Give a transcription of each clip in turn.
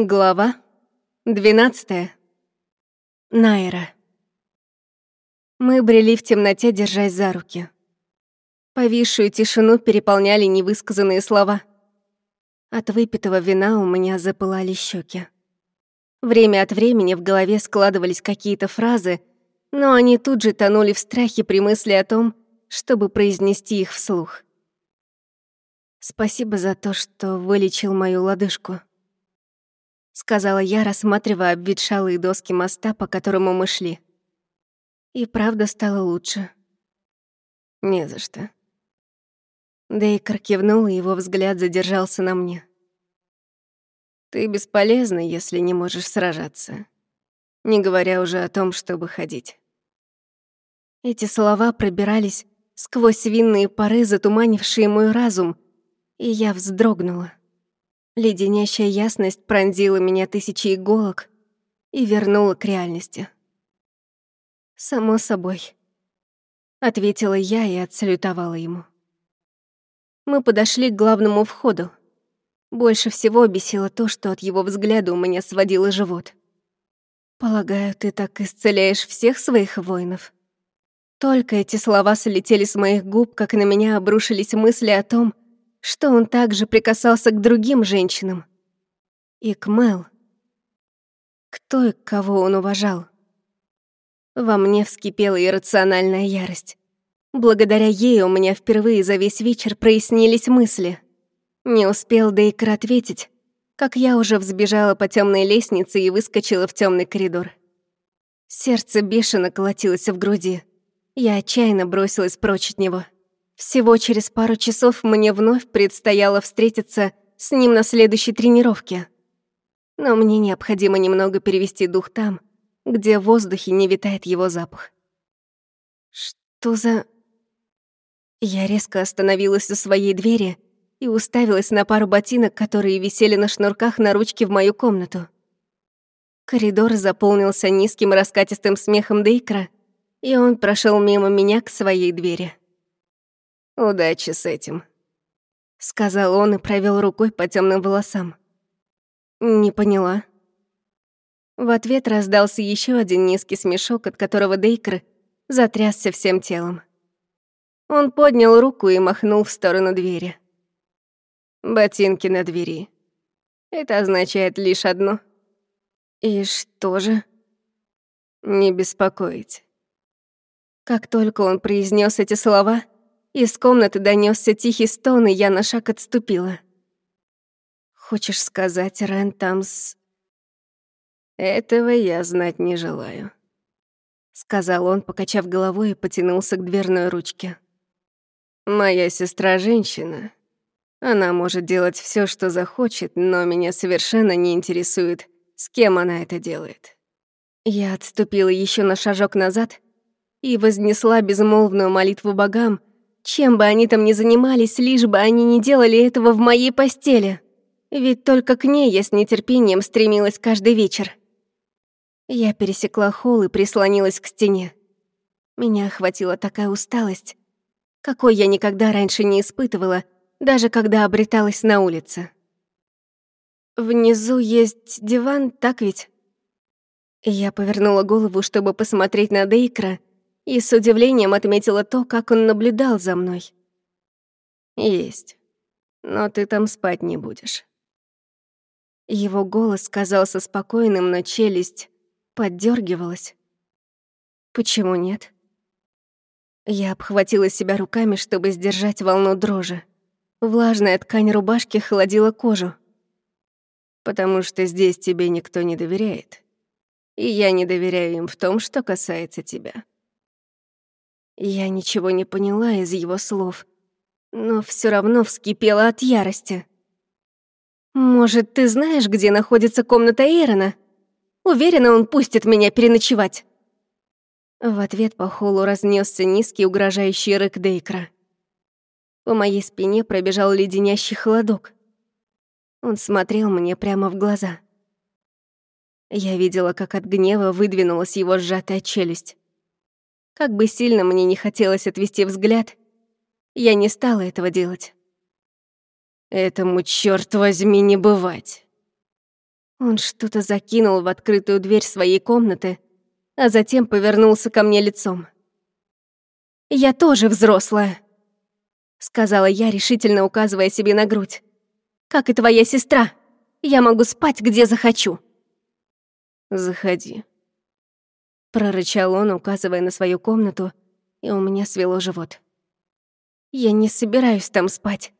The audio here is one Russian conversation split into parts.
Глава 12. Найра. Мы брели в темноте, держась за руки. Повисшую тишину переполняли невысказанные слова. От выпитого вина у меня запылали щеки. Время от времени в голове складывались какие-то фразы, но они тут же тонули в страхе при мысли о том, чтобы произнести их вслух. Спасибо за то, что вылечил мою лодыжку сказала я, рассматривая обветшалые доски моста, по которому мы шли. И правда стало лучше. Не за что. Дейкер кивнул, и его взгляд задержался на мне. Ты бесполезна, если не можешь сражаться. Не говоря уже о том, чтобы ходить. Эти слова пробирались сквозь винные пары, затуманившие мой разум, и я вздрогнула. Леденящая ясность пронзила меня тысячи иголок и вернула к реальности. «Само собой», — ответила я и отсалютовала ему. Мы подошли к главному входу. Больше всего бесило то, что от его взгляда у меня сводило живот. «Полагаю, ты так исцеляешь всех своих воинов?» Только эти слова слетели с моих губ, как на меня обрушились мысли о том, что он также прикасался к другим женщинам. И к Мел. Кто и кого он уважал. Во мне вскипела иррациональная ярость. Благодаря ей у меня впервые за весь вечер прояснились мысли. Не успел Дейкер ответить, как я уже взбежала по темной лестнице и выскочила в темный коридор. Сердце бешено колотилось в груди. Я отчаянно бросилась прочь от него. Всего через пару часов мне вновь предстояло встретиться с ним на следующей тренировке. Но мне необходимо немного перевести дух там, где в воздухе не витает его запах. Что за... Я резко остановилась у своей двери и уставилась на пару ботинок, которые висели на шнурках на ручке в мою комнату. Коридор заполнился низким раскатистым смехом Дейкра, и он прошел мимо меня к своей двери. «Удачи с этим», — сказал он и провел рукой по темным волосам. «Не поняла». В ответ раздался еще один низкий смешок, от которого Дейкер затрясся всем телом. Он поднял руку и махнул в сторону двери. «Ботинки на двери. Это означает лишь одно». «И что же?» «Не беспокоить». Как только он произнес эти слова, из комнаты донесся тихий стон, и я на шаг отступила. «Хочешь сказать, Рен там с...» «Этого я знать не желаю», — сказал он, покачав головой и потянулся к дверной ручке. «Моя сестра женщина. Она может делать все, что захочет, но меня совершенно не интересует, с кем она это делает». Я отступила еще на шажок назад и вознесла безмолвную молитву богам, чем бы они там ни занимались, лишь бы они не делали этого в моей постели. Ведь только к ней я с нетерпением стремилась каждый вечер. Я пересекла холл и прислонилась к стене. Меня охватила такая усталость, какой я никогда раньше не испытывала, даже когда обреталась на улице. Внизу есть диван, так ведь? Я повернула голову, чтобы посмотреть на Дейкра, и с удивлением отметила то, как он наблюдал за мной. «Есть. Но ты там спать не будешь». Его голос казался спокойным, но челюсть поддергивалась. «Почему нет?» Я обхватила себя руками, чтобы сдержать волну дрожи. Влажная ткань рубашки холодила кожу. «Потому что здесь тебе никто не доверяет. И я не доверяю им в том, что касается тебя». Я ничего не поняла из его слов, но все равно вскипела от ярости. «Может, ты знаешь, где находится комната Эйрона? Уверена, он пустит меня переночевать». В ответ по холу разнесся низкий угрожающий рык Дейкра. По моей спине пробежал леденящий холодок. Он смотрел мне прямо в глаза. Я видела, как от гнева выдвинулась его сжатая челюсть. Как бы сильно мне не хотелось отвести взгляд, я не стала этого делать. Этому, черт возьми, не бывать. Он что-то закинул в открытую дверь своей комнаты, а затем повернулся ко мне лицом. «Я тоже взрослая», — сказала я, решительно указывая себе на грудь. «Как и твоя сестра, я могу спать, где захочу». «Заходи», — прорычал он, указывая на свою комнату, и у меня свело живот. «Я не собираюсь там спать.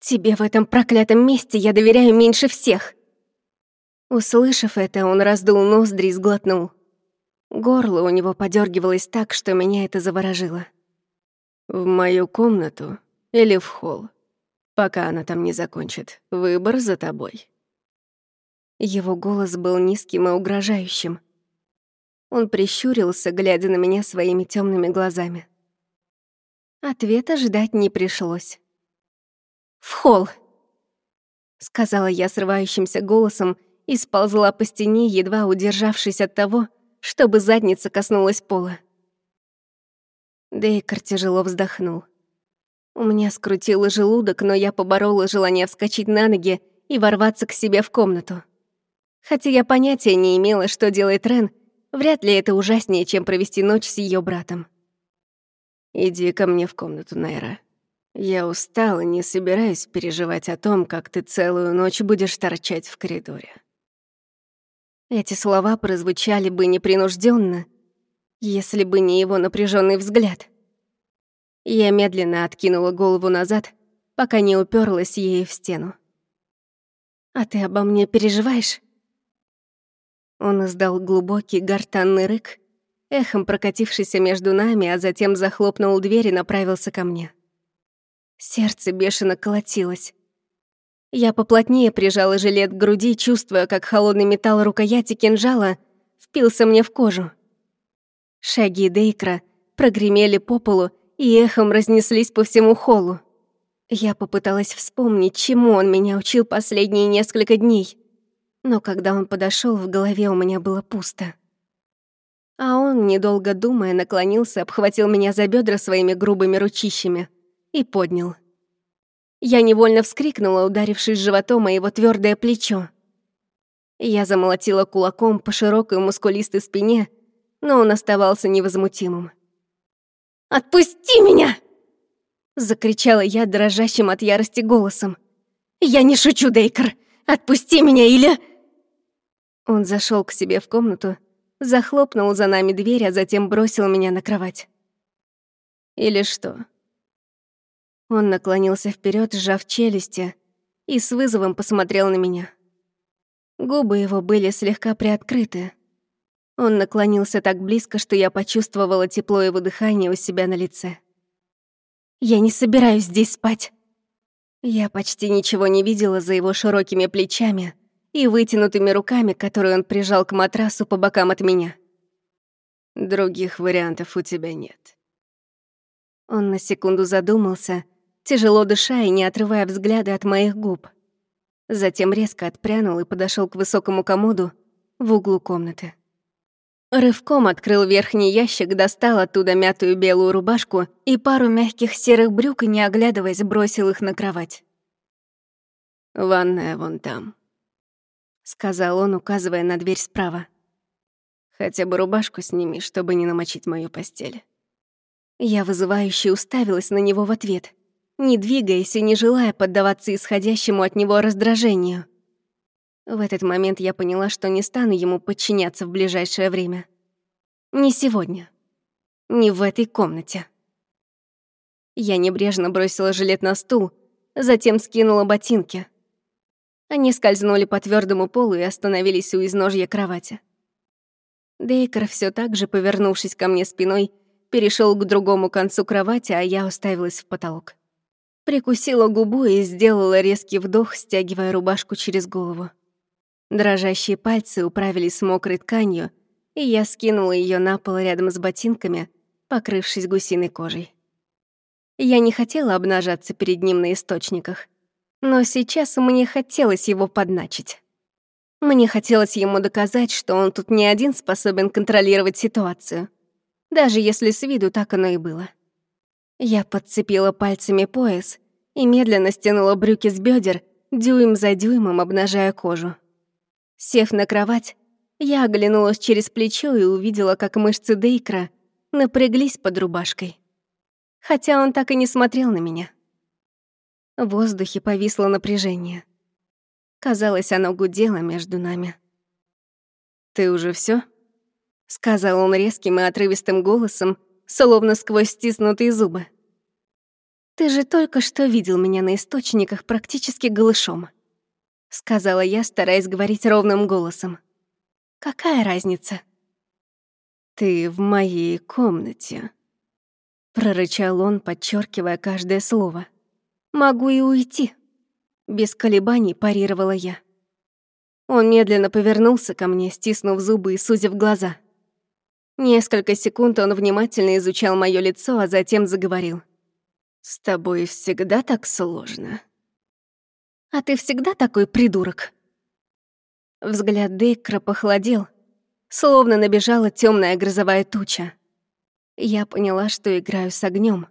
Тебе в этом проклятом месте я доверяю меньше всех». Услышав это, он раздул ноздри и сглотнул. Горло у него подергивалось так, что меня это заворожило. «В мою комнату или в холл? Пока она там не закончит. Выбор за тобой». Его голос был низким и угрожающим. Он прищурился, глядя на меня своими темными глазами. Ответа ждать не пришлось. «В холл!» — сказала я срывающимся голосом и сползла по стене, едва удержавшись от того, чтобы задница коснулась пола. Дейкер тяжело вздохнул. У меня скрутило желудок, но я поборола желание вскочить на ноги и ворваться к себе в комнату. Хотя я понятия не имела, что делает Рен, вряд ли это ужаснее, чем провести ночь с ее братом. «Иди ко мне в комнату, Найра. Я устала, не собираюсь переживать о том, как ты целую ночь будешь торчать в коридоре». Эти слова прозвучали бы непринужденно, если бы не его напряженный взгляд. Я медленно откинула голову назад, пока не уперлась ею в стену. «А ты обо мне переживаешь?» Он издал глубокий гортанный рык, эхом прокатившийся между нами, а затем захлопнул дверь и направился ко мне. Сердце бешено колотилось. Я поплотнее прижала жилет к груди, чувствуя, как холодный металл рукояти кинжала впился мне в кожу. Шаги Дейкра прогремели по полу и эхом разнеслись по всему холлу. Я попыталась вспомнить, чему он меня учил последние несколько дней. Но когда он подошел, в голове у меня было пусто. А он, недолго думая, наклонился, обхватил меня за бедра своими грубыми ручищами и поднял. Я невольно вскрикнула, ударившись животом о его твердое плечо. Я замолотила кулаком по широкой мускулистой спине, но он оставался невозмутимым. «Отпусти меня!» Закричала я дрожащим от ярости голосом. «Я не шучу, Дейкер! Отпусти меня или...» Он зашел к себе в комнату, захлопнул за нами дверь, а затем бросил меня на кровать. «Или что?» Он наклонился вперед, сжав челюсти, и с вызовом посмотрел на меня. Губы его были слегка приоткрыты. Он наклонился так близко, что я почувствовала тепло его дыхания у себя на лице. «Я не собираюсь здесь спать». Я почти ничего не видела за его широкими плечами и вытянутыми руками, которые он прижал к матрасу по бокам от меня. «Других вариантов у тебя нет». Он на секунду задумался, тяжело дыша и не отрывая взгляда от моих губ. Затем резко отпрянул и подошел к высокому комоду в углу комнаты. Рывком открыл верхний ящик, достал оттуда мятую белую рубашку и пару мягких серых брюк и, не оглядываясь, бросил их на кровать. «Ванная вон там», — сказал он, указывая на дверь справа. «Хотя бы рубашку сними, чтобы не намочить мою постель». Я вызывающе уставилась на него в ответ не двигаясь и не желая поддаваться исходящему от него раздражению. В этот момент я поняла, что не стану ему подчиняться в ближайшее время. Не сегодня. Не в этой комнате. Я небрежно бросила жилет на стул, затем скинула ботинки. Они скользнули по твердому полу и остановились у изножья кровати. Дейкер, все так же повернувшись ко мне спиной, перешел к другому концу кровати, а я уставилась в потолок. Прикусила губу и сделала резкий вдох, стягивая рубашку через голову. Дрожащие пальцы управились с мокрой тканью, и я скинула ее на пол рядом с ботинками, покрывшись гусиной кожей. Я не хотела обнажаться перед ним на источниках, но сейчас мне хотелось его подначить. Мне хотелось ему доказать, что он тут не один способен контролировать ситуацию, даже если с виду так оно и было. Я подцепила пальцами пояс и медленно стянула брюки с бедер, дюйм за дюймом обнажая кожу. Сев на кровать, я оглянулась через плечо и увидела, как мышцы Дейкра напряглись под рубашкой. Хотя он так и не смотрел на меня. В воздухе повисло напряжение. Казалось, оно гудело между нами. «Ты уже все? сказал он резким и отрывистым голосом, словно сквозь стиснутые зубы. «Ты же только что видел меня на источниках практически голышом», — сказала я, стараясь говорить ровным голосом. «Какая разница?» «Ты в моей комнате», — прорычал он, подчеркивая каждое слово. «Могу и уйти», — без колебаний парировала я. Он медленно повернулся ко мне, стиснув зубы и сузив глаза. Несколько секунд он внимательно изучал моё лицо, а затем заговорил. «С тобой всегда так сложно». «А ты всегда такой придурок?» Взгляд Дейкра похолодел, словно набежала темная грозовая туча. Я поняла, что играю с огнем,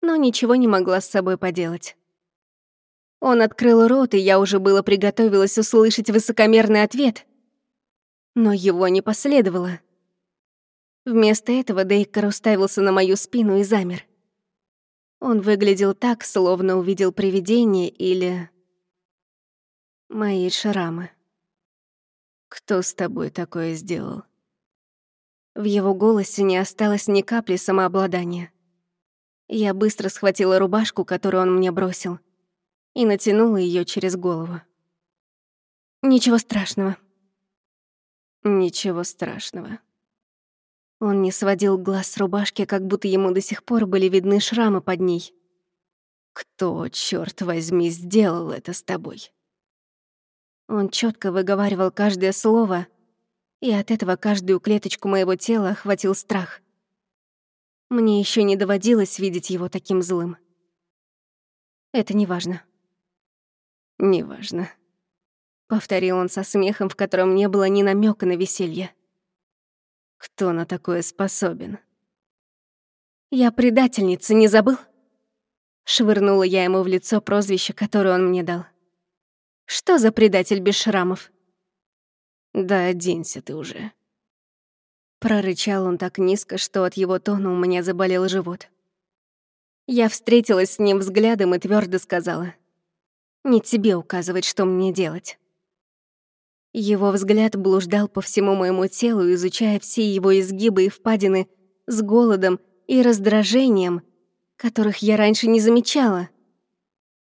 но ничего не могла с собой поделать. Он открыл рот, и я уже было приготовилась услышать высокомерный ответ. Но его не последовало. Вместо этого Дейкер уставился на мою спину и замер. Он выглядел так, словно увидел привидение или... мои шрамы. «Кто с тобой такое сделал?» В его голосе не осталось ни капли самообладания. Я быстро схватила рубашку, которую он мне бросил, и натянула ее через голову. Ничего страшного. Ничего страшного. Он не сводил глаз с рубашки, как будто ему до сих пор были видны шрамы под ней. «Кто, черт возьми, сделал это с тобой?» Он четко выговаривал каждое слово, и от этого каждую клеточку моего тела охватил страх. Мне еще не доводилось видеть его таким злым. Это не важно. «Неважно», — повторил он со смехом, в котором не было ни намека на веселье. «Кто на такое способен?» «Я предательница, не забыл?» Швырнула я ему в лицо прозвище, которое он мне дал. «Что за предатель без шрамов?» «Да оденься ты уже». Прорычал он так низко, что от его тона у меня заболел живот. Я встретилась с ним взглядом и твердо сказала — не тебе указывать, что мне делать. Его взгляд блуждал по всему моему телу, изучая все его изгибы и впадины с голодом и раздражением, которых я раньше не замечала.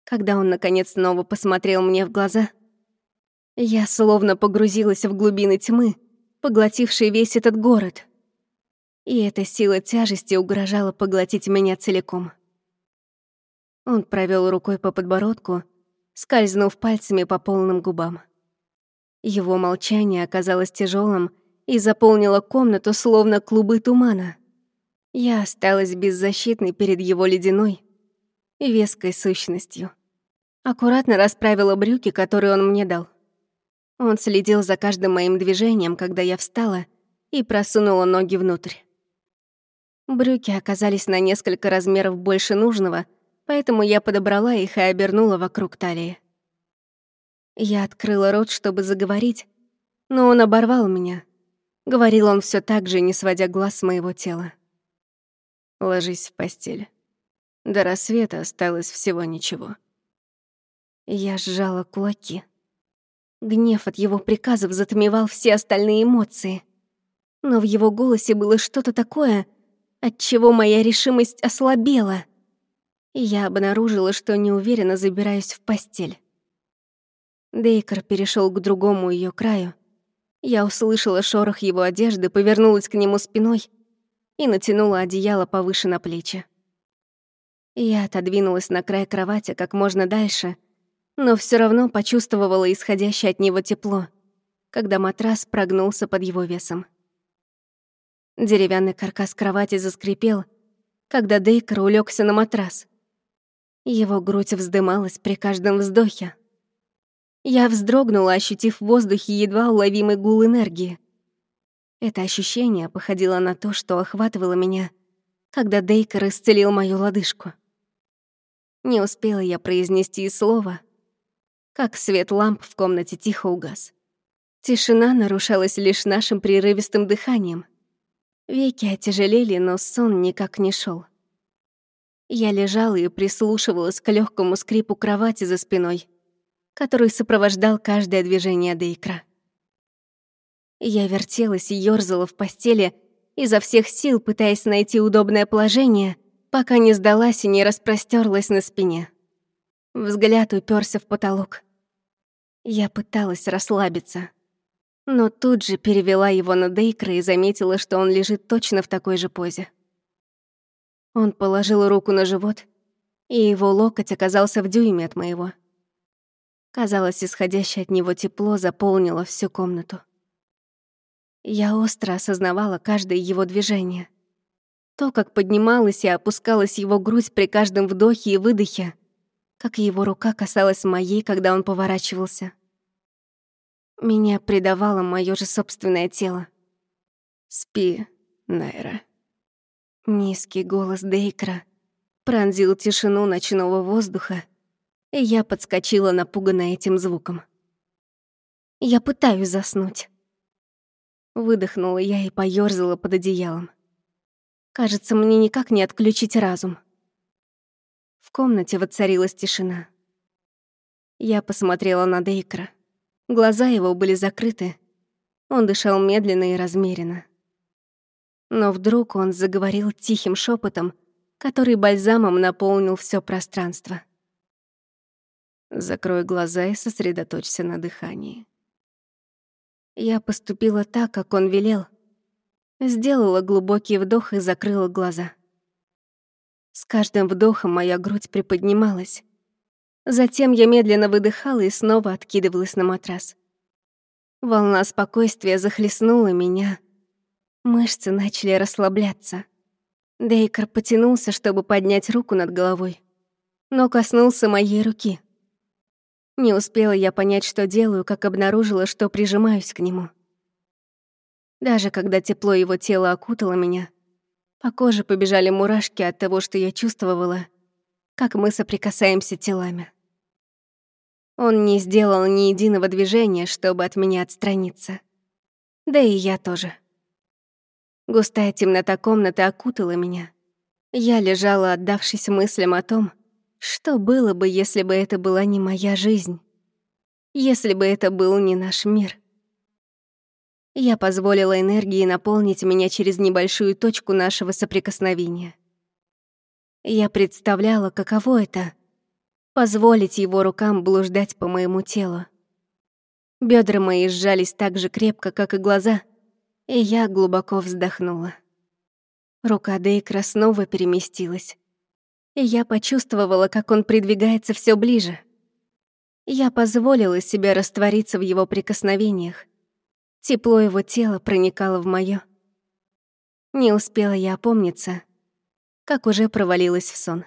Когда он, наконец, снова посмотрел мне в глаза, я словно погрузилась в глубины тьмы, поглотившей весь этот город. И эта сила тяжести угрожала поглотить меня целиком. Он провел рукой по подбородку, скользнув пальцами по полным губам. Его молчание оказалось тяжелым и заполнило комнату словно клубы тумана. Я осталась беззащитной перед его ледяной веской сущностью. Аккуратно расправила брюки, которые он мне дал. Он следил за каждым моим движением, когда я встала и просунула ноги внутрь. Брюки оказались на несколько размеров больше нужного, поэтому я подобрала их и обернула вокруг талии. Я открыла рот, чтобы заговорить, но он оборвал меня. Говорил он все так же, не сводя глаз с моего тела. «Ложись в постель. До рассвета осталось всего ничего». Я сжала кулаки. Гнев от его приказов затмевал все остальные эмоции. Но в его голосе было что-то такое, от чего моя решимость ослабела — я обнаружила, что неуверенно забираюсь в постель. Дейкер перешел к другому ее краю. Я услышала шорох его одежды, повернулась к нему спиной и натянула одеяло повыше на плечи. Я отодвинулась на край кровати как можно дальше, но все равно почувствовала исходящее от него тепло, когда матрас прогнулся под его весом. Деревянный каркас кровати заскрипел, когда Дейкер улегся на матрас. Его грудь вздымалась при каждом вздохе. Я вздрогнула, ощутив в воздухе едва уловимый гул энергии. Это ощущение походило на то, что охватывало меня, когда Дейкер исцелил мою лодыжку. Не успела я произнести и слова, как свет ламп в комнате тихо угас. Тишина нарушалась лишь нашим прерывистым дыханием. Веки отяжелели, но сон никак не шел. Я лежала и прислушивалась к легкому скрипу кровати за спиной, который сопровождал каждое движение Дейкра. Я вертелась и ёрзала в постели, изо всех сил пытаясь найти удобное положение, пока не сдалась и не распростерлась на спине. Взгляд уперся в потолок. Я пыталась расслабиться, но тут же перевела его на Дейкра и заметила, что он лежит точно в такой же позе. Он положил руку на живот, и его локоть оказался в дюйме от моего. Казалось, исходящее от него тепло заполнило всю комнату. Я остро осознавала каждое его движение. То, как поднималась и опускалась его грудь при каждом вдохе и выдохе, как его рука касалась моей, когда он поворачивался. Меня предавало мое же собственное тело. «Спи, Найра». Низкий голос Дейкра пронзил тишину ночного воздуха, и я подскочила, напуганная этим звуком. «Я пытаюсь заснуть». Выдохнула я и поёрзала под одеялом. Кажется, мне никак не отключить разум. Комнате воцарилась тишина. Я посмотрела на Дейкра. Глаза его были закрыты. Он дышал медленно и размеренно. Но вдруг он заговорил тихим шепотом, который бальзамом наполнил все пространство. «Закрой глаза и сосредоточься на дыхании». Я поступила так, как он велел. Сделала глубокий вдох и закрыла глаза. С каждым вдохом моя грудь приподнималась. Затем я медленно выдыхала и снова откидывалась на матрас. Волна спокойствия захлестнула меня, Мышцы начали расслабляться. Дейкер потянулся, чтобы поднять руку над головой, но коснулся моей руки. Не успела я понять, что делаю, как обнаружила, что прижимаюсь к нему. Даже когда тепло его тела окутало меня, по коже побежали мурашки от того, что я чувствовала, как мы соприкасаемся телами. Он не сделал ни единого движения, чтобы от меня отстраниться. Да и я тоже. Густая темнота комнаты окутала меня. Я лежала, отдавшись мыслям о том, что было бы, если бы это была не моя жизнь, если бы это был не наш мир. Я позволила энергии наполнить меня через небольшую точку нашего соприкосновения. Я представляла, каково это — позволить его рукам блуждать по моему телу. Бедра мои сжались так же крепко, как и глаза — и я глубоко вздохнула. Рука Дейкра снова переместилась, и я почувствовала, как он придвигается все ближе. Я позволила себе раствориться в его прикосновениях. Тепло его тела проникало в моё. Не успела я опомниться, как уже провалилась в сон.